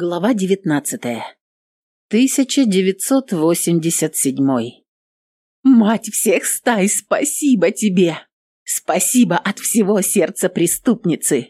Глава 19. 1987. Мать всех стай, спасибо тебе! Спасибо от всего сердца преступницы!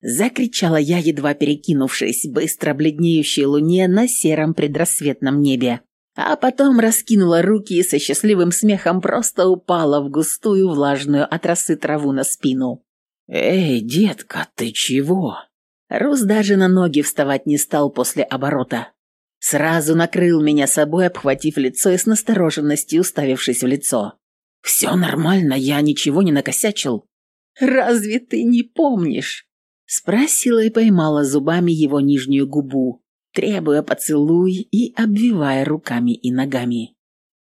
Закричала я, едва перекинувшись быстро бледнеющей луне на сером предрассветном небе. А потом раскинула руки и со счастливым смехом просто упала в густую влажную от росы траву на спину. «Эй, детка, ты чего?» Рус даже на ноги вставать не стал после оборота. Сразу накрыл меня собой, обхватив лицо и с настороженностью уставившись в лицо. «Все нормально, я ничего не накосячил». «Разве ты не помнишь?» Спросила и поймала зубами его нижнюю губу, требуя поцелуй и обвивая руками и ногами.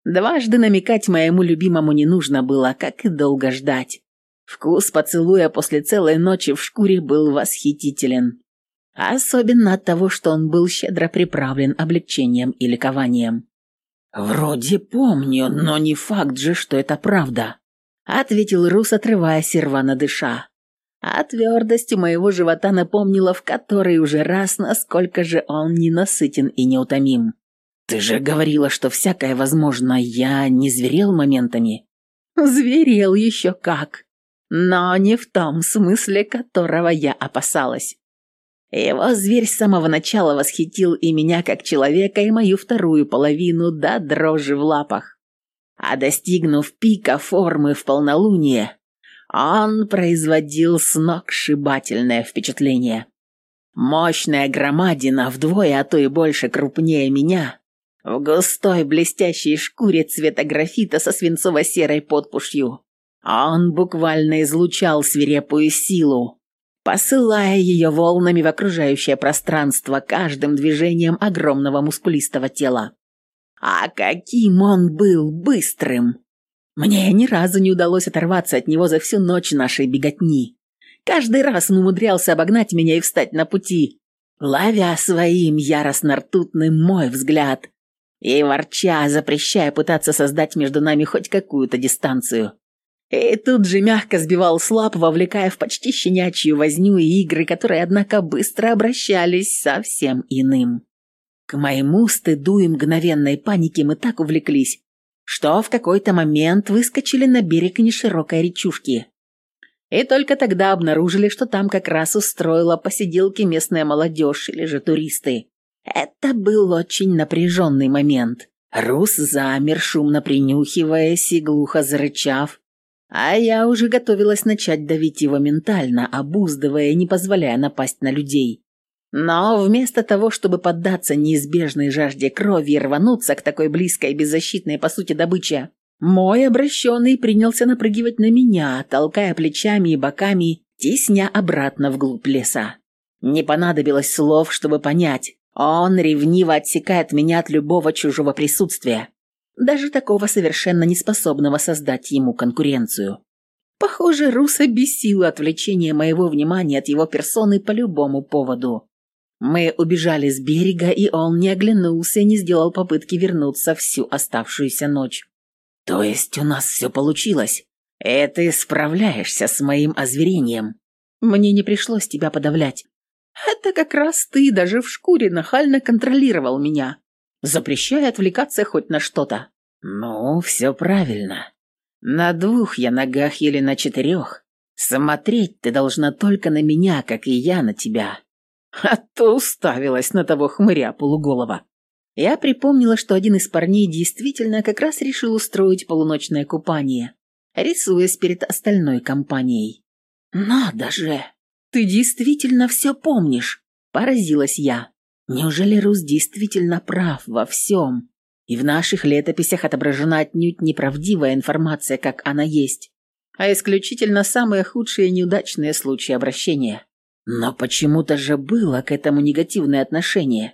Дважды намекать моему любимому не нужно было, как и долго ждать. Вкус поцелуя после целой ночи в шкуре был восхитителен. Особенно от того, что он был щедро приправлен облегчением и ликованием. «Вроде помню, но не факт же, что это правда», — ответил Рус, отрываясь и рвано дыша. А твердость моего живота напомнила в который уже раз, насколько же он ненасытен и неутомим. «Ты же говорила, что всякое возможно. Я не зверел моментами?» «Зверел еще как!» Но не в том смысле, которого я опасалась. Его зверь с самого начала восхитил и меня как человека, и мою вторую половину до дрожи в лапах. А достигнув пика формы в полнолуние, он производил сногсшибательное впечатление. Мощная громадина, вдвое, а то и больше крупнее меня, в густой блестящей шкуре цвета графита со свинцово-серой подпушью, а он буквально излучал свирепую силу, посылая ее волнами в окружающее пространство каждым движением огромного мускулистого тела. А каким он был быстрым! Мне ни разу не удалось оторваться от него за всю ночь нашей беготни. Каждый раз он умудрялся обогнать меня и встать на пути, ловя своим яростно-ртутным мой взгляд и ворча, запрещая пытаться создать между нами хоть какую-то дистанцию. И тут же мягко сбивал слаб, вовлекая в почти щенячью возню и игры, которые, однако, быстро обращались совсем иным. К моему стыду и мгновенной панике мы так увлеклись, что в какой-то момент выскочили на берег неширокой речушки. И только тогда обнаружили, что там как раз устроила посиделки местная молодежь или же туристы. Это был очень напряженный момент. Рус замер, шумно принюхиваясь и глухо зарычав, а я уже готовилась начать давить его ментально, обуздывая, не позволяя напасть на людей. Но вместо того, чтобы поддаться неизбежной жажде крови и рвануться к такой близкой и беззащитной по сути добыче, мой обращенный принялся напрыгивать на меня, толкая плечами и боками, тесня обратно вглубь леса. Не понадобилось слов, чтобы понять. Он ревниво отсекает меня от любого чужого присутствия даже такого совершенно неспособного создать ему конкуренцию. Похоже, Руса бесило отвлечение моего внимания от его персоны по любому поводу. Мы убежали с берега, и он не оглянулся не сделал попытки вернуться всю оставшуюся ночь. То есть у нас все получилось? И ты справляешься с моим озверением. Мне не пришлось тебя подавлять. Это как раз ты даже в шкуре нахально контролировал меня запрещая отвлекаться хоть на что-то. «Ну, все правильно. На двух я ногах или на четырех. Смотреть ты должна только на меня, как и я на тебя». А то уставилась на того хмыря полуголова. Я припомнила, что один из парней действительно как раз решил устроить полуночное купание, рисуясь перед остальной компанией. «Надо же! Ты действительно все помнишь!» – поразилась я. Неужели Рус действительно прав во всем? И в наших летописях отображена отнюдь неправдивая информация, как она есть, а исключительно самые худшие неудачные случаи обращения. Но почему-то же было к этому негативное отношение.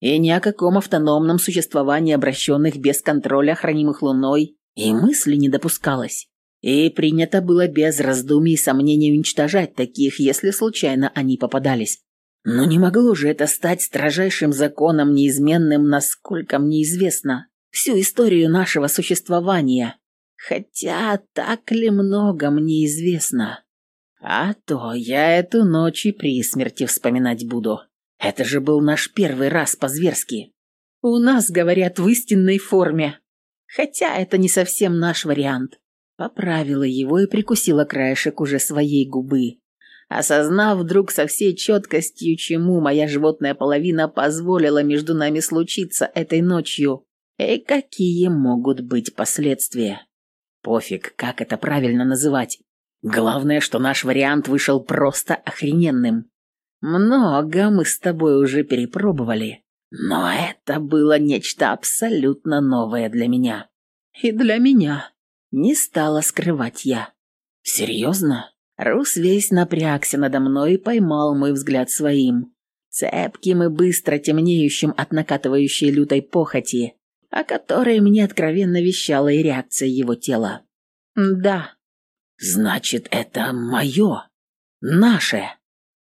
И ни о каком автономном существовании обращенных без контроля, хранимых Луной, и мысли не допускалось. И принято было без раздумий и сомнений уничтожать таких, если случайно они попадались. Но не могло же это стать строжайшим законом, неизменным, насколько мне известно, всю историю нашего существования. Хотя так ли много мне известно? А то я эту ночь и при смерти вспоминать буду. Это же был наш первый раз по-зверски. У нас говорят в истинной форме. Хотя это не совсем наш вариант. Поправила его и прикусила краешек уже своей губы, осознав вдруг со всей четкостью, чему моя животная половина позволила между нами случиться этой ночью, и какие могут быть последствия. Пофиг, как это правильно называть. Главное, что наш вариант вышел просто охрененным. Много мы с тобой уже перепробовали, но это было нечто абсолютно новое для меня. И для меня. Не стала скрывать я. Серьезно? Рус весь напрягся надо мной и поймал мой взгляд своим, цепким и быстро темнеющим от накатывающей лютой похоти, о которой мне откровенно вещала и реакция его тела. «Да». «Значит, это мое. Наше.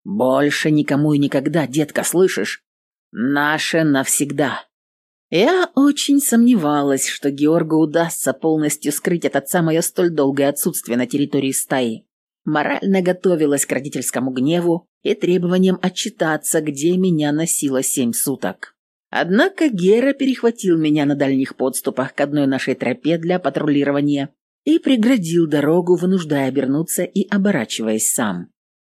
Больше никому и никогда, детка, слышишь? Наше навсегда». Я очень сомневалась, что Георгу удастся полностью скрыть от отца мое столь долгое отсутствие на территории стаи морально готовилась к родительскому гневу и требованиям отчитаться, где меня носило семь суток. Однако Гера перехватил меня на дальних подступах к одной нашей тропе для патрулирования и преградил дорогу, вынуждая обернуться и оборачиваясь сам.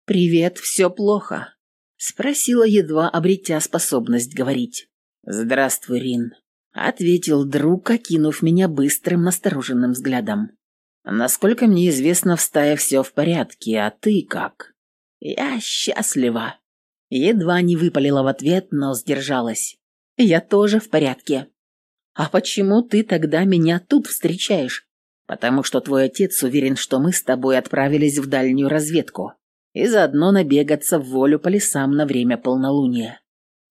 «Привет, все плохо?» – спросила, едва обретя способность говорить. «Здравствуй, Рин», – ответил друг, окинув меня быстрым, настороженным взглядом. Насколько мне известно, в стае все в порядке, а ты как? Я счастлива. Едва не выпалила в ответ, но сдержалась. Я тоже в порядке. А почему ты тогда меня тут встречаешь? Потому что твой отец уверен, что мы с тобой отправились в дальнюю разведку и заодно набегаться в волю по лесам на время полнолуния.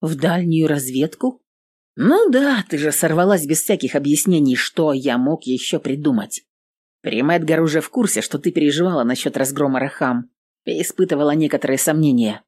В дальнюю разведку? Ну да, ты же сорвалась без всяких объяснений, что я мог еще придумать. Примэдгар уже в курсе, что ты переживала насчет разгрома Рахам и испытывала некоторые сомнения.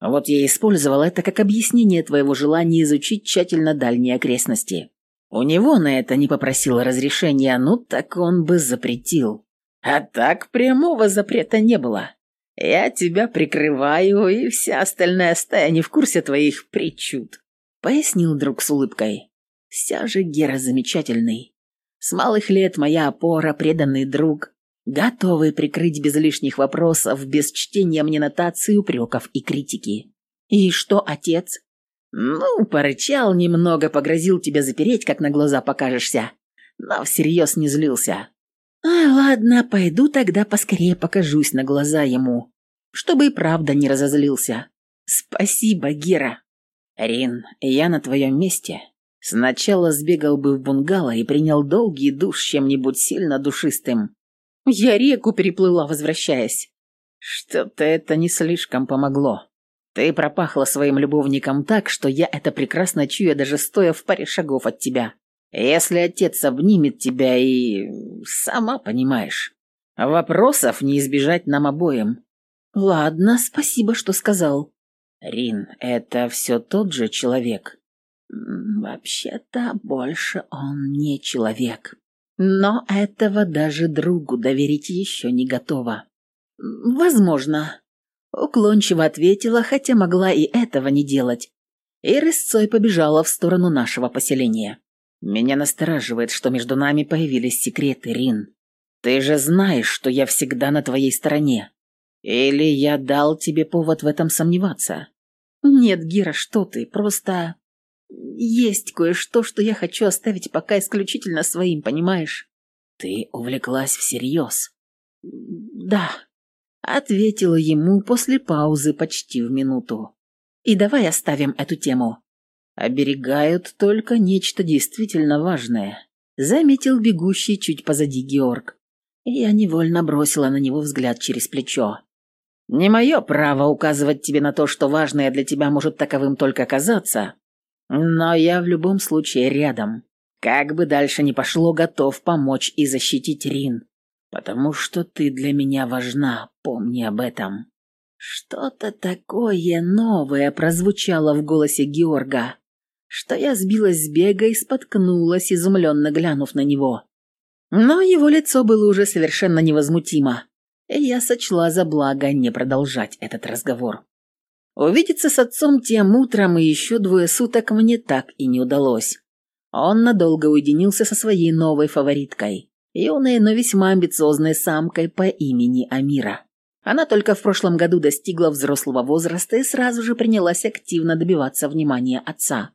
Вот я использовал это как объяснение твоего желания изучить тщательно дальние окрестности. У него на это не попросил разрешения, ну так он бы запретил. А так прямого запрета не было. Я тебя прикрываю, и вся остальная стая не в курсе твоих причуд», — пояснил друг с улыбкой. «Вся же Гера замечательный. С малых лет моя опора, преданный друг, готовый прикрыть без лишних вопросов, без чтения мне нотаций, упреков и критики. И что отец? Ну, порычал немного, погрозил тебе запереть, как на глаза покажешься, но всерьез не злился. А, ладно, пойду тогда поскорее покажусь на глаза ему, чтобы и правда не разозлился. Спасибо, Гера. Рин, я на твоем месте Сначала сбегал бы в бунгало и принял долгий душ чем-нибудь сильно душистым. Я реку переплыла, возвращаясь. Что-то это не слишком помогло. Ты пропахла своим любовником так, что я это прекрасно чую, даже стоя в паре шагов от тебя. Если отец обнимет тебя и... сама понимаешь. Вопросов не избежать нам обоим. Ладно, спасибо, что сказал. Рин, это все тот же человек. Вообще-то больше он не человек. Но этого даже другу доверить еще не готова. Возможно. Уклончиво ответила, хотя могла и этого не делать. И рысцой побежала в сторону нашего поселения. Меня настораживает, что между нами появились секреты, Рин. Ты же знаешь, что я всегда на твоей стороне. Или я дал тебе повод в этом сомневаться? Нет, Гира, что ты, просто... Есть кое-что, что я хочу оставить пока исключительно своим, понимаешь? Ты увлеклась всерьез? Да, ответила ему после паузы почти в минуту. И давай оставим эту тему. Оберегают только нечто действительно важное, заметил бегущий чуть позади Георг. Я невольно бросила на него взгляд через плечо. Не мое право указывать тебе на то, что важное для тебя может таковым только казаться, но я в любом случае рядом. Как бы дальше ни пошло, готов помочь и защитить Рин. Потому что ты для меня важна, помни об этом. Что-то такое новое прозвучало в голосе Георга, что я сбилась с бега и споткнулась, изумленно глянув на него. Но его лицо было уже совершенно невозмутимо, и я сочла за благо не продолжать этот разговор. Увидеться с отцом тем утром и еще двое суток мне так и не удалось. Он надолго уединился со своей новой фавориткой, юной, но весьма амбициозной самкой по имени Амира. Она только в прошлом году достигла взрослого возраста и сразу же принялась активно добиваться внимания отца.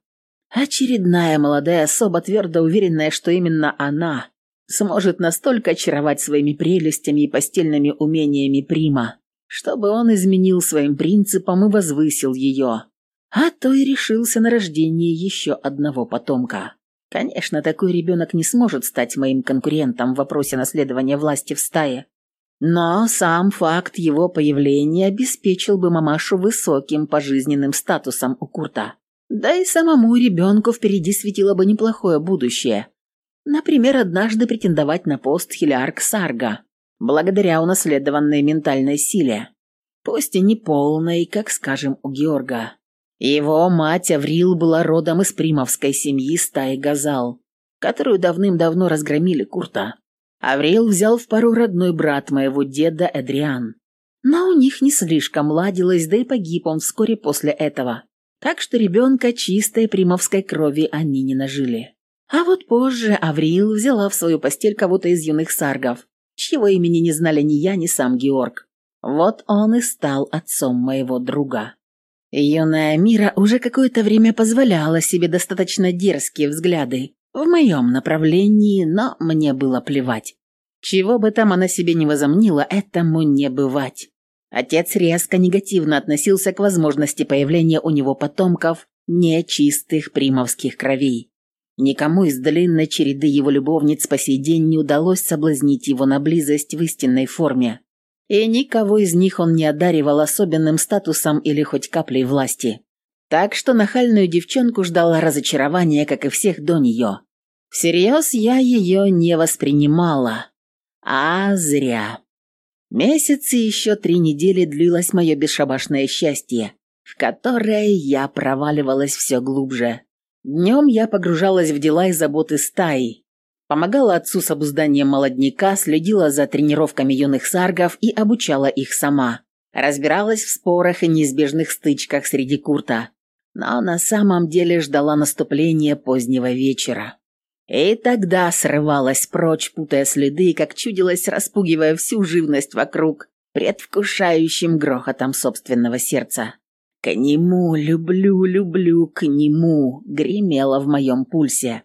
Очередная молодая особа, твердо уверенная, что именно она сможет настолько очаровать своими прелестями и постельными умениями Прима, чтобы он изменил своим принципам и возвысил ее, а то и решился на рождение еще одного потомка. Конечно, такой ребенок не сможет стать моим конкурентом в вопросе наследования власти в стае, но сам факт его появления обеспечил бы мамашу высоким пожизненным статусом у Курта. Да и самому ребенку впереди светило бы неплохое будущее. Например, однажды претендовать на пост Хилиарк Сарга, благодаря унаследованной ментальной силе. Пусть и не полной, как, скажем, у Георга. Его мать Аврил была родом из примовской семьи стаи Газал, которую давным-давно разгромили Курта. Аврил взял в пару родной брат моего деда Эдриан. Но у них не слишком ладилось, да и погиб он вскоре после этого. Так что ребенка чистой примовской крови они не нажили. А вот позже Аврил взяла в свою постель кого-то из юных саргов, чьего имени не знали ни я, ни сам Георг. Вот он и стал отцом моего друга. Юная Мира уже какое-то время позволяла себе достаточно дерзкие взгляды в моем направлении, но мне было плевать. Чего бы там она себе не возомнила, этому не бывать. Отец резко негативно относился к возможности появления у него потомков нечистых примовских кровей. Никому из длинной череды его любовниц по сей день не удалось соблазнить его на близость в истинной форме. И никого из них он не одаривал особенным статусом или хоть каплей власти. Так что нахальную девчонку ждало разочарование, как и всех до нее. Всерьез я ее не воспринимала. А зря. Месяц и еще три недели длилось мое бесшабашное счастье, в которое я проваливалась все глубже. Днем я погружалась в дела и заботы стаи, помогала отцу с обузданием молодняка, следила за тренировками юных саргов и обучала их сама. Разбиралась в спорах и неизбежных стычках среди курта, но на самом деле ждала наступления позднего вечера. И тогда срывалась прочь, путая следы, как чудилась, распугивая всю живность вокруг, предвкушающим грохотом собственного сердца. «К нему, люблю, люблю, к нему!» гремело в моем пульсе.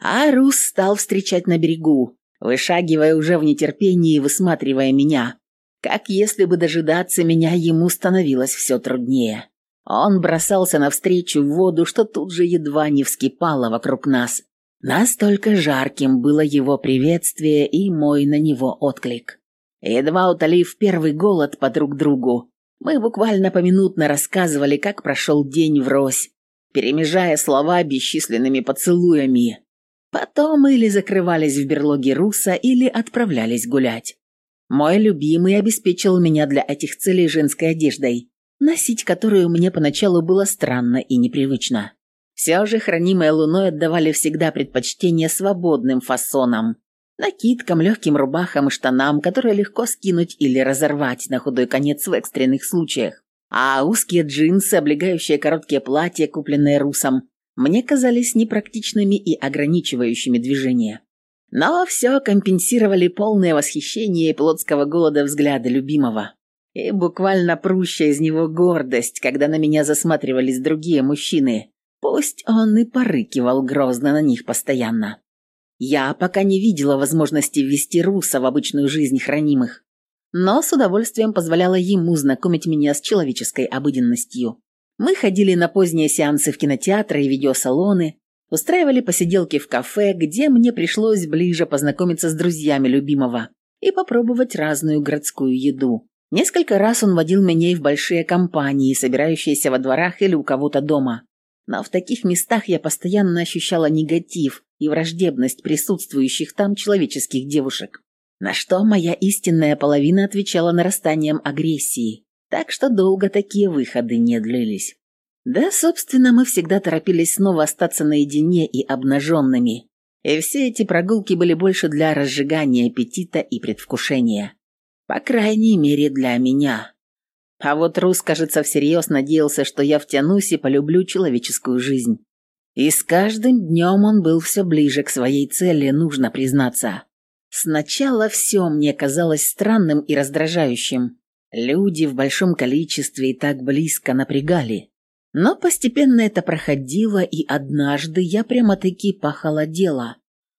А Рус стал встречать на берегу, вышагивая уже в нетерпении и высматривая меня. Как если бы дожидаться меня ему становилось все труднее. Он бросался навстречу в воду, что тут же едва не вскипало вокруг нас, Настолько жарким было его приветствие и мой на него отклик. Едва утолив первый голод по друг другу, мы буквально поминутно рассказывали, как прошел день врозь, перемежая слова бесчисленными поцелуями. Потом или закрывались в берлоге Руса, или отправлялись гулять. Мой любимый обеспечил меня для этих целей женской одеждой, носить которую мне поначалу было странно и непривычно. Все же хранимые луной отдавали всегда предпочтение свободным фасонам, накидкам, легким рубахам и штанам, которые легко скинуть или разорвать на худой конец в экстренных случаях. А узкие джинсы, облегающие короткие платья, купленные русом, мне казались непрактичными и ограничивающими движения. Но все компенсировали полное восхищение и плотского голода взгляда любимого. И буквально прущая из него гордость, когда на меня засматривались другие мужчины, Пусть он и порыкивал грозно на них постоянно. Я пока не видела возможности ввести Руса в обычную жизнь хранимых, но с удовольствием позволяла ему знакомить меня с человеческой обыденностью. Мы ходили на поздние сеансы в кинотеатры и видеосалоны, устраивали посиделки в кафе, где мне пришлось ближе познакомиться с друзьями любимого и попробовать разную городскую еду. Несколько раз он водил меня и в большие компании, собирающиеся во дворах или у кого-то дома но в таких местах я постоянно ощущала негатив и враждебность присутствующих там человеческих девушек, на что моя истинная половина отвечала нарастанием агрессии, так что долго такие выходы не длились. Да, собственно, мы всегда торопились снова остаться наедине и обнаженными, и все эти прогулки были больше для разжигания аппетита и предвкушения. По крайней мере, для меня. А вот Рус, кажется, всерьез надеялся, что я втянусь и полюблю человеческую жизнь. И с каждым днем он был все ближе к своей цели, нужно признаться. Сначала все мне казалось странным и раздражающим. Люди в большом количестве и так близко напрягали. Но постепенно это проходило, и однажды я прямо-таки похолодела.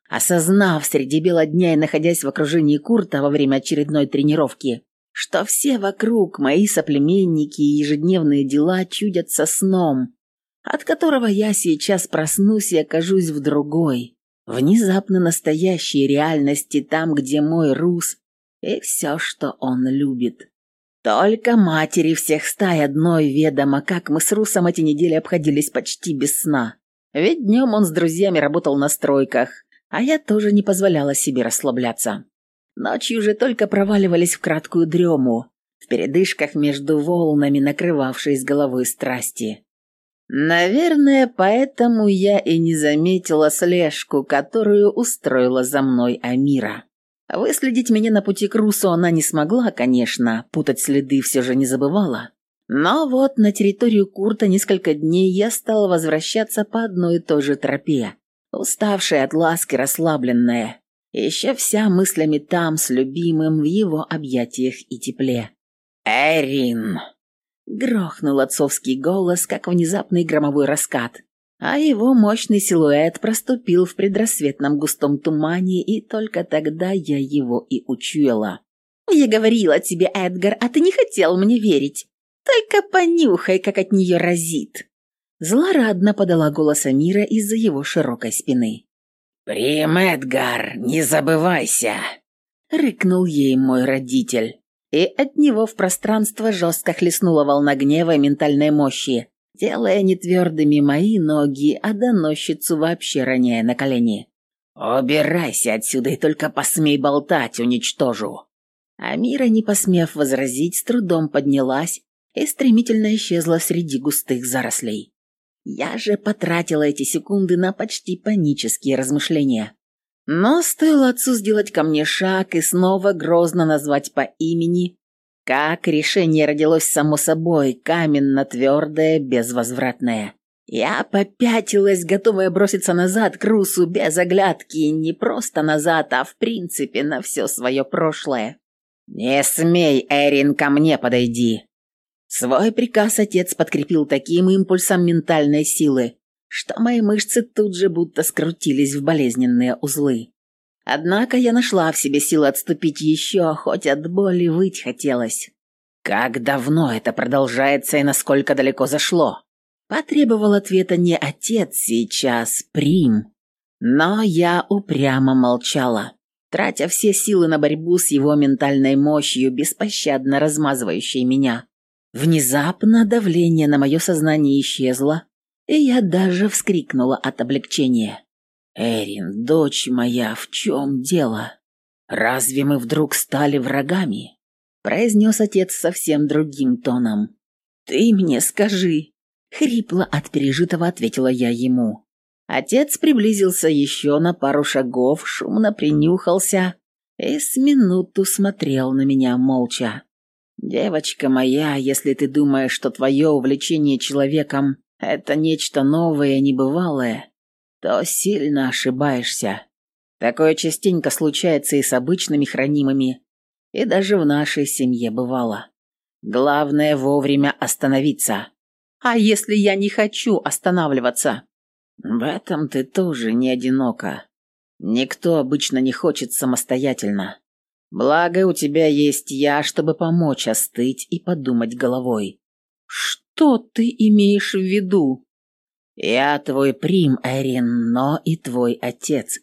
Осознав среди бела дня и находясь в окружении Курта во время очередной тренировки, что все вокруг, мои соплеменники и ежедневные дела чудятся сном, от которого я сейчас проснусь и окажусь в другой, внезапно настоящей реальности там, где мой Рус и все, что он любит. Только матери всех стай одной ведомо, как мы с Русом эти недели обходились почти без сна. Ведь днем он с друзьями работал на стройках, а я тоже не позволяла себе расслабляться. Ночью же только проваливались в краткую дрему, в передышках между волнами, накрывавшей головой страсти. Наверное, поэтому я и не заметила слежку, которую устроила за мной Амира. Выследить меня на пути к Русу она не смогла, конечно, путать следы все же не забывала. Но вот на территорию Курта несколько дней я стала возвращаться по одной и той же тропе, уставшая от ласки, расслабленная, еще вся мыслями там с любимым в его объятиях и тепле. «Эрин!» Грохнул отцовский голос, как внезапный громовой раскат, а его мощный силуэт проступил в предрассветном густом тумане, и только тогда я его и учуяла. «Я говорила тебе, Эдгар, а ты не хотел мне верить. Только понюхай, как от нее разит!» Злорадно подала голос Амира из-за его широкой спины. «Прим, Эдгар, не забывайся!» — рыкнул ей мой родитель и от него в пространство жестко хлестнула волна гнева и ментальной мощи, делая нетвердыми мои ноги, а доносчицу вообще роняя на колени. «Убирайся отсюда и только посмей болтать, уничтожу!» Амира, не посмев возразить, с трудом поднялась и стремительно исчезла среди густых зарослей. Я же потратила эти секунды на почти панические размышления. Но стоило отцу сделать ко мне шаг и снова грозно назвать по имени, как решение родилось само собой, каменно-твердое, безвозвратное. Я попятилась, готовая броситься назад к Русу без оглядки, не просто назад, а в принципе на все свое прошлое. «Не смей, Эрин, ко мне подойди!» Свой приказ отец подкрепил таким импульсом ментальной силы, что мои мышцы тут же будто скрутились в болезненные узлы. Однако я нашла в себе силы отступить еще, хоть от боли выть хотелось. «Как давно это продолжается и насколько далеко зашло?» Потребовал ответа не отец сейчас, Прим. Но я упрямо молчала, тратя все силы на борьбу с его ментальной мощью, беспощадно размазывающей меня. Внезапно давление на мое сознание исчезло, и я даже вскрикнула от облегчения. «Эрин, дочь моя, в чем дело? Разве мы вдруг стали врагами?» произнес отец совсем другим тоном. «Ты мне скажи!» Хрипло от пережитого ответила я ему. Отец приблизился еще на пару шагов, шумно принюхался и с минуту смотрел на меня молча. «Девочка моя, если ты думаешь, что твое увлечение человеком это нечто новое, небывалое, то сильно ошибаешься. Такое частенько случается и с обычными хранимыми, и даже в нашей семье бывало. Главное вовремя остановиться. А если я не хочу останавливаться? В этом ты тоже не одинока. Никто обычно не хочет самостоятельно. Благо у тебя есть я, чтобы помочь остыть и подумать головой. «Что ты имеешь в виду?» «Я твой прим, Эрин, но и твой отец.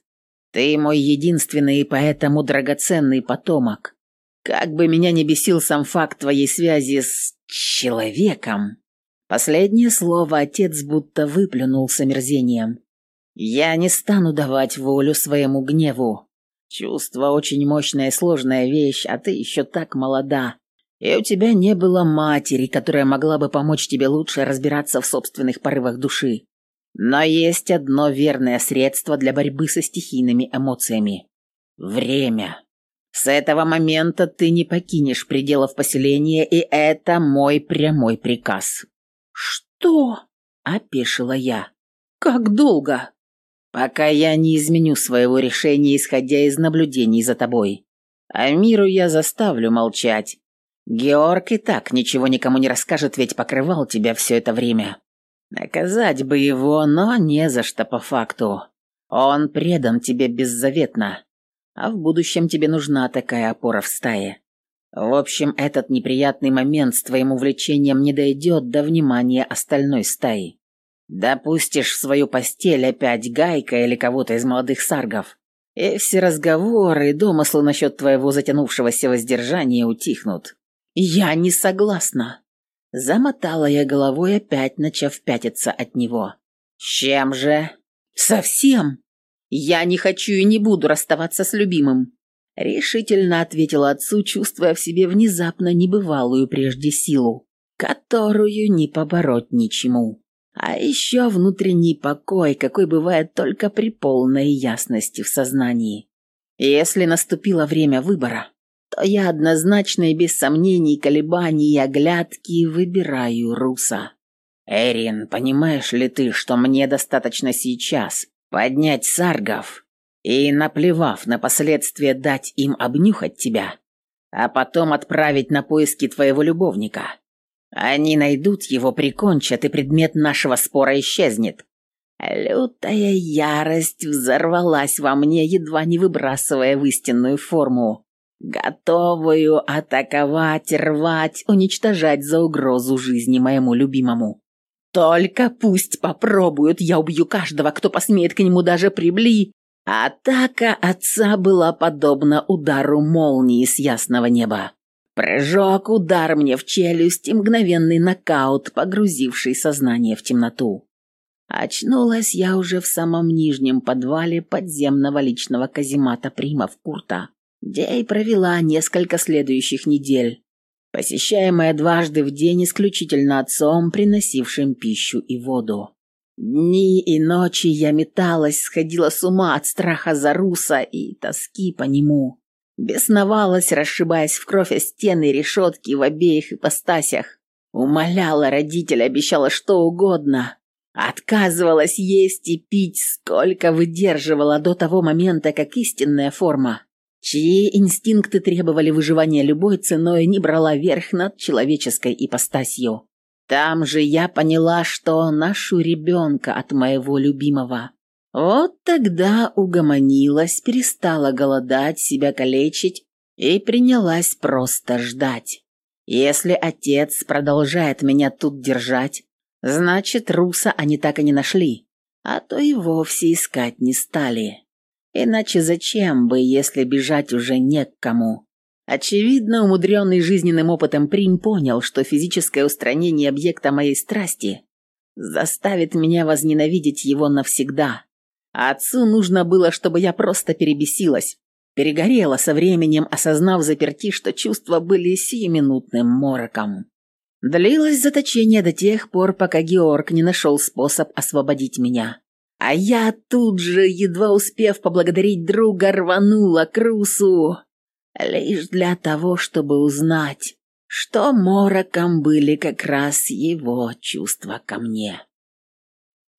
Ты мой единственный и поэтому драгоценный потомок. Как бы меня не бесил сам факт твоей связи с... человеком». Последнее слово отец будто выплюнул с омерзением. «Я не стану давать волю своему гневу. Чувство очень мощная и сложная вещь, а ты еще так молода и у тебя не было матери, которая могла бы помочь тебе лучше разбираться в собственных порывах души. Но есть одно верное средство для борьбы со стихийными эмоциями – время. С этого момента ты не покинешь пределов поселения, и это мой прямой приказ». «Что?» – опешила я. «Как долго?» «Пока я не изменю своего решения, исходя из наблюдений за тобой. А миру я заставлю молчать. Георг и так ничего никому не расскажет, ведь покрывал тебя все это время. Наказать бы его, но не за что по факту. Он предан тебе беззаветно, а в будущем тебе нужна такая опора в стае. В общем, этот неприятный момент с твоим увлечением не дойдет до внимания остальной стаи. Допустишь в свою постель опять Гайка или кого-то из молодых саргов, и все разговоры и домыслы насчет твоего затянувшегося воздержания утихнут. Я не согласна. Замотала я головой, опять начав пятиться от него. Чем же? Совсем. Я не хочу и не буду расставаться с любимым. Решительно ответила отцу, чувствуя в себе внезапно небывалую прежде силу, которую не побороть ничему. А еще внутренний покой, какой бывает только при полной ясности в сознании. Если наступило время выбора, то я однозначно и без сомнений, колебаний и оглядки выбираю Руса. Эрин, понимаешь ли ты, что мне достаточно сейчас поднять саргов и, наплевав на последствия, дать им обнюхать тебя, а потом отправить на поиски твоего любовника? Они найдут его, прикончат, и предмет нашего спора исчезнет. Лютая ярость взорвалась во мне, едва не выбрасывая в истинную форму, готовую атаковать, рвать, уничтожать за угрозу жизни моему любимому. Только пусть попробуют, я убью каждого, кто посмеет к нему даже прибли. Атака отца была подобна удару молнии с ясного неба. Прыжок, удар мне в челюсть и мгновенный нокаут, погрузивший сознание в темноту. Очнулась я уже в самом нижнем подвале подземного личного каземата Примов Курта, где и провела несколько следующих недель, посещаемая дважды в день исключительно отцом, приносившим пищу и воду. Дни и ночи я металась, сходила с ума от страха за Руса и тоски по нему. Бесновалась, расшибаясь в кровь о стены и решетки в обеих ипостасях. Умоляла родителя, обещала что угодно. Отказывалась есть и пить, сколько выдерживала до того момента, как истинная форма, чьи инстинкты требовали выживания любой ценой, не брала верх над человеческой ипостасью. Там же я поняла, что ношу ребенка от моего любимого. Вот тогда угомонилась, перестала голодать, себя калечить и принялась просто ждать. Если отец продолжает меня тут держать, значит, Руса они так и не нашли, а то и вовсе искать не стали. Иначе зачем бы, если бежать уже не к кому? Очевидно, умудренный жизненным опытом Прим понял, что физическое устранение объекта моей страсти заставит меня возненавидеть его навсегда. А отцу нужно было, чтобы я просто перебесилась, перегорела со временем, осознав заперти, что чувства были сиюминутным мороком. Длилось заточение до тех пор, пока Георг не нашел способ освободить меня. А я тут же, едва успев поблагодарить друга, рванула к Русу, лишь для того, чтобы узнать, что мороком были как раз его чувства ко мне.